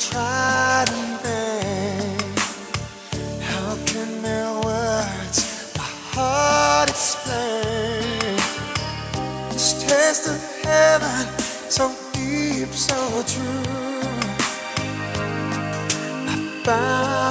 tried in vain. How can their words my heart explain? This taste of heaven, so deep, so true. I found.